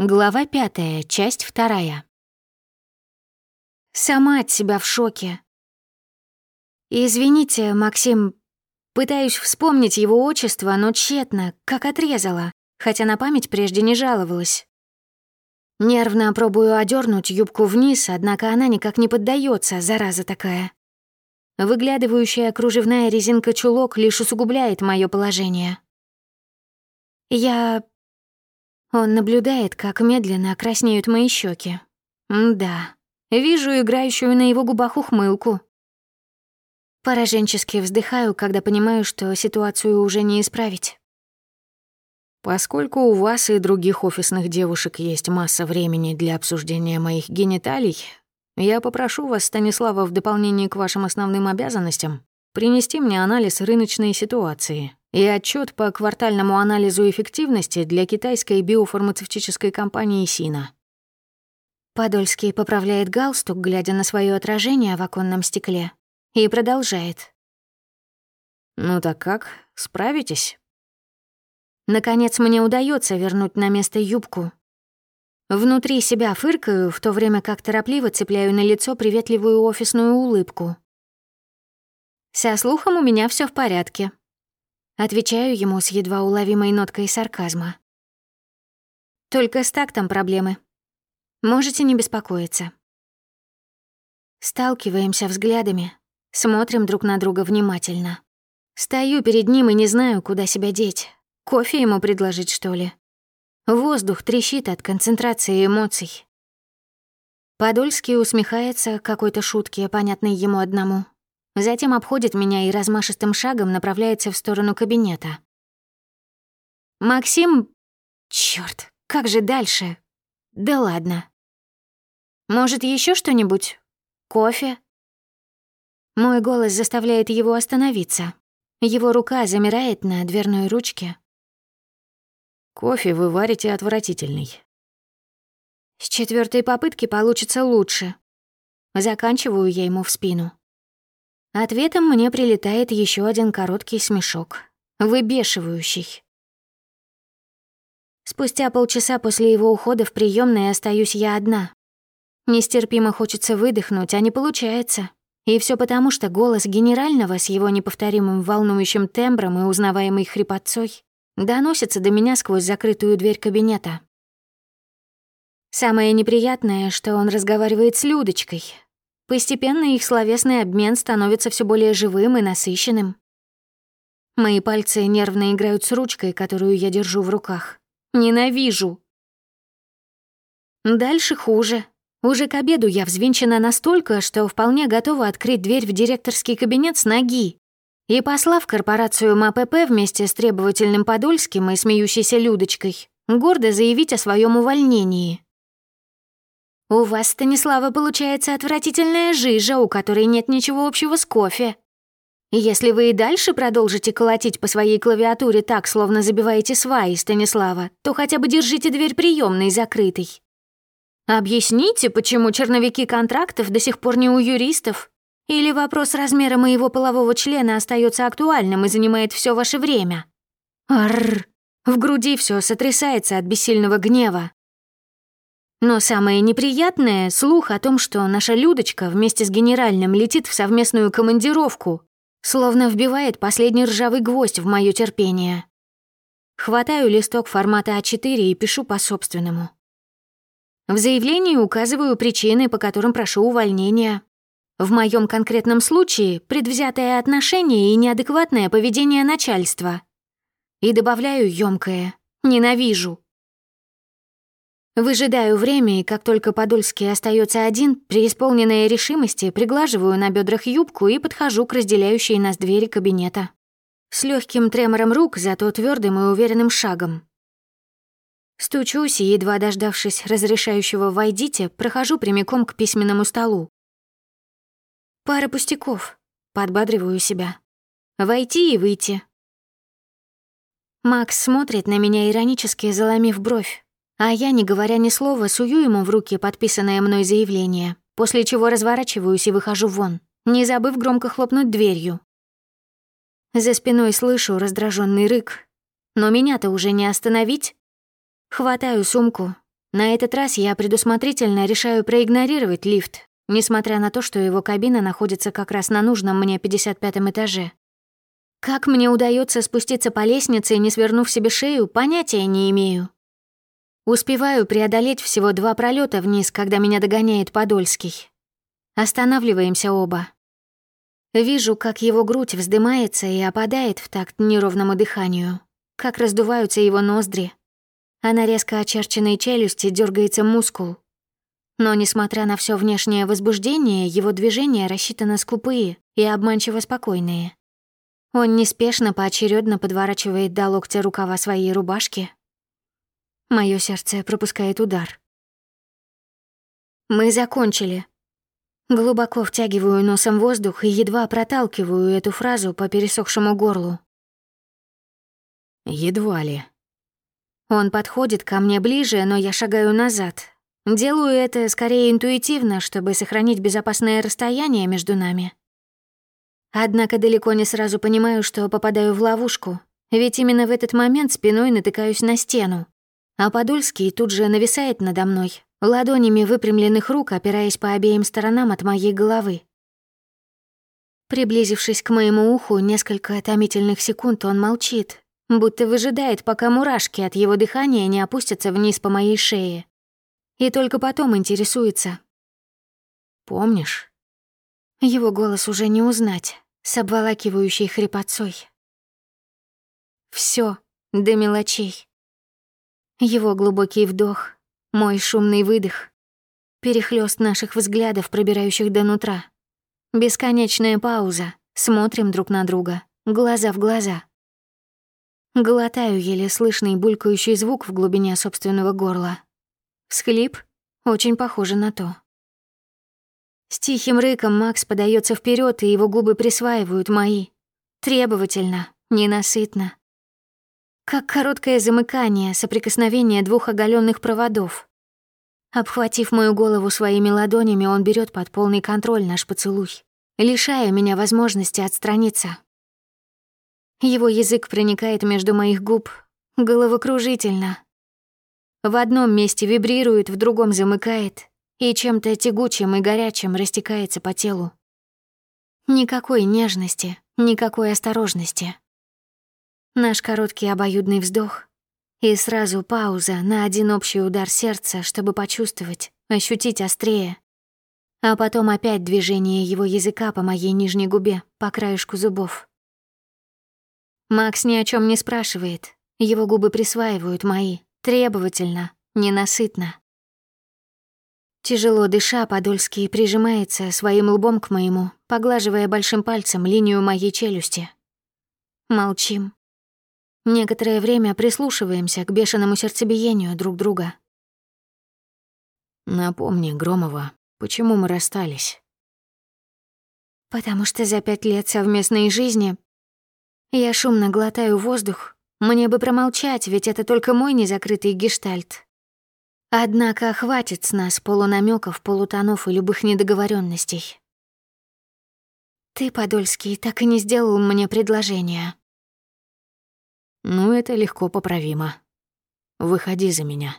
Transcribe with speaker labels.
Speaker 1: Глава пятая, часть вторая. Сама от себя в шоке. «Извините, Максим, пытаюсь вспомнить его отчество, но тщетно, как отрезала, хотя на память прежде не жаловалась. Нервно пробую одернуть юбку вниз, однако она никак не поддается, зараза такая. Выглядывающая кружевная резинка чулок лишь усугубляет мое положение. Я... Он наблюдает, как медленно краснеют мои щеки. Да, вижу играющую на его губах ухмылку. Пораженчески вздыхаю, когда понимаю, что ситуацию уже не исправить.
Speaker 2: Поскольку у вас и других офисных девушек есть масса времени для обсуждения моих гениталий, я попрошу вас, Станислава, в дополнение к вашим основным обязанностям, принести мне анализ рыночной ситуации и отчет по квартальному анализу эффективности для китайской биофармацевтической компании «Сина».
Speaker 1: Подольский поправляет галстук, глядя на свое отражение в оконном стекле, и продолжает.
Speaker 2: «Ну так как, справитесь?»
Speaker 1: Наконец мне удается вернуть на место юбку, Внутри себя фыркаю, в то время как торопливо цепляю на лицо приветливую офисную улыбку. «Со слухом у меня все в порядке», — отвечаю ему с едва уловимой ноткой сарказма. «Только с тактом проблемы. Можете не беспокоиться». Сталкиваемся взглядами, смотрим друг на друга внимательно. Стою перед ним и не знаю, куда себя деть. Кофе ему предложить, что ли? Воздух трещит от концентрации эмоций. Подольский усмехается какой-то шутке, понятной ему одному. Затем обходит меня и размашистым шагом направляется в сторону кабинета. «Максим... Чёрт, как же дальше? Да ладно. Может, еще что-нибудь? Кофе?» Мой голос заставляет его остановиться. Его рука замирает на дверной ручке,
Speaker 2: Кофе вы варите отвратительный.
Speaker 1: С четвертой попытки получится лучше. Заканчиваю я ему в спину. Ответом мне прилетает еще один короткий смешок, выбешивающий. Спустя полчаса после его ухода в приемной остаюсь я одна. Нестерпимо хочется выдохнуть, а не получается. И все потому, что голос генерального с его неповторимым волнующим тембром и узнаваемой хрипотцой доносится до меня сквозь закрытую дверь кабинета. Самое неприятное, что он разговаривает с Людочкой. Постепенно их словесный обмен становится все более живым и насыщенным. Мои пальцы нервно играют с ручкой, которую я держу в руках. Ненавижу. Дальше хуже. Уже к обеду я взвинчена настолько, что вполне готова открыть дверь в директорский кабинет с ноги и, послав корпорацию МАПП вместе с требовательным Подольским и смеющейся Людочкой, гордо заявить о своем увольнении. «У вас, Станислава, получается отвратительная жижа, у которой нет ничего общего с кофе. Если вы и дальше продолжите колотить по своей клавиатуре так, словно забиваете сваи, Станислава, то хотя бы держите дверь приемной закрытой. Объясните, почему черновики контрактов до сих пор не у юристов, или вопрос размера моего полового члена остается актуальным и занимает все ваше время? Арр! В груди все сотрясается от бессильного гнева. Но самое неприятное — слух о том, что наша Людочка вместе с генеральным летит в совместную командировку, словно вбивает последний ржавый гвоздь в мое терпение. Хватаю листок формата А4 и пишу по-собственному. В заявлении указываю причины, по которым прошу увольнения, в моем конкретном случае предвзятое отношение и неадекватное поведение начальства. И добавляю ёмкое «ненавижу». Выжидаю время, и как только Подольский остается один, при исполненной решимости приглаживаю на бедрах юбку и подхожу к разделяющей нас двери кабинета. С легким тремором рук, зато твердым и уверенным шагом. Стучусь и, едва дождавшись разрешающего «войдите», прохожу прямиком к письменному столу. Пара пустяков. Подбадриваю себя. Войти и выйти. Макс смотрит на меня иронически, заломив бровь. А я, не говоря ни слова, сую ему в руки подписанное мной заявление, после чего разворачиваюсь и выхожу вон, не забыв громко хлопнуть дверью. За спиной слышу раздраженный рык. Но меня-то уже не остановить. Хватаю сумку, На этот раз я предусмотрительно решаю проигнорировать лифт, несмотря на то, что его кабина находится как раз на нужном мне 55-м этаже. Как мне удается спуститься по лестнице, не свернув себе шею, понятия не имею. Успеваю преодолеть всего два пролета вниз, когда меня догоняет Подольский. Останавливаемся оба. Вижу, как его грудь вздымается и опадает в такт неровному дыханию, как раздуваются его ноздри, а на резко очерченной челюсти дергается мускул. Но, несмотря на все внешнее возбуждение, его движения рассчитаны скупые и обманчиво спокойные. Он неспешно поочередно подворачивает до локтя рукава своей рубашки. Моё сердце пропускает удар. Мы закончили. Глубоко втягиваю носом воздух и едва проталкиваю эту фразу по пересохшему горлу.
Speaker 2: Едва ли.
Speaker 1: Он подходит ко мне ближе, но я шагаю назад. Делаю это скорее интуитивно, чтобы сохранить безопасное расстояние между нами. Однако далеко не сразу понимаю, что попадаю в ловушку, ведь именно в этот момент спиной натыкаюсь на стену. А Подольский тут же нависает надо мной, ладонями выпрямленных рук, опираясь по обеим сторонам от моей головы. Приблизившись к моему уху, несколько томительных секунд он молчит, будто выжидает, пока мурашки от его дыхания не опустятся вниз по моей шее. И только потом интересуется.
Speaker 2: «Помнишь?»
Speaker 1: Его голос уже не узнать с обволакивающей хрипотцой. Все до мелочей. Его глубокий вдох, мой шумный выдох, перехлёст наших взглядов, пробирающих до нутра. Бесконечная пауза, смотрим друг на друга, глаза в глаза. Глотаю еле слышный булькающий звук в глубине собственного горла. Всхлип очень похоже на то. С тихим рыком Макс подается вперед, и его губы присваивают мои. Требовательно, ненасытно. Как короткое замыкание, соприкосновение двух оголенных проводов. Обхватив мою голову своими ладонями, он берет под полный контроль наш поцелуй, лишая меня возможности отстраниться. Его язык проникает между моих губ, головокружительно. В одном месте вибрирует, в другом замыкает, и чем-то тягучим и горячим растекается по телу. Никакой нежности, никакой осторожности. Наш короткий обоюдный вздох и сразу пауза на один общий удар сердца, чтобы почувствовать, ощутить острее. А потом опять движение его языка по моей нижней губе, по краешку зубов. Макс ни о чем не спрашивает. Его губы присваивают мои, требовательно, ненасытно. Тяжело дыша, Подольский прижимается своим лбом к моему, поглаживая большим пальцем линию моей челюсти. Молчим. Некоторое время прислушиваемся к бешеному сердцебиению друг друга.
Speaker 2: «Напомни, Громова, почему мы расстались?»
Speaker 1: «Потому что за пять лет совместной жизни я шумно глотаю воздух. Мне бы промолчать, ведь это только мой незакрытый гештальт. Однако хватит с нас полунамеков, полутонов и любых недоговоренностей. Ты, Подольский, так и не сделал мне предложение.
Speaker 2: Ну, это легко поправимо. Выходи за меня.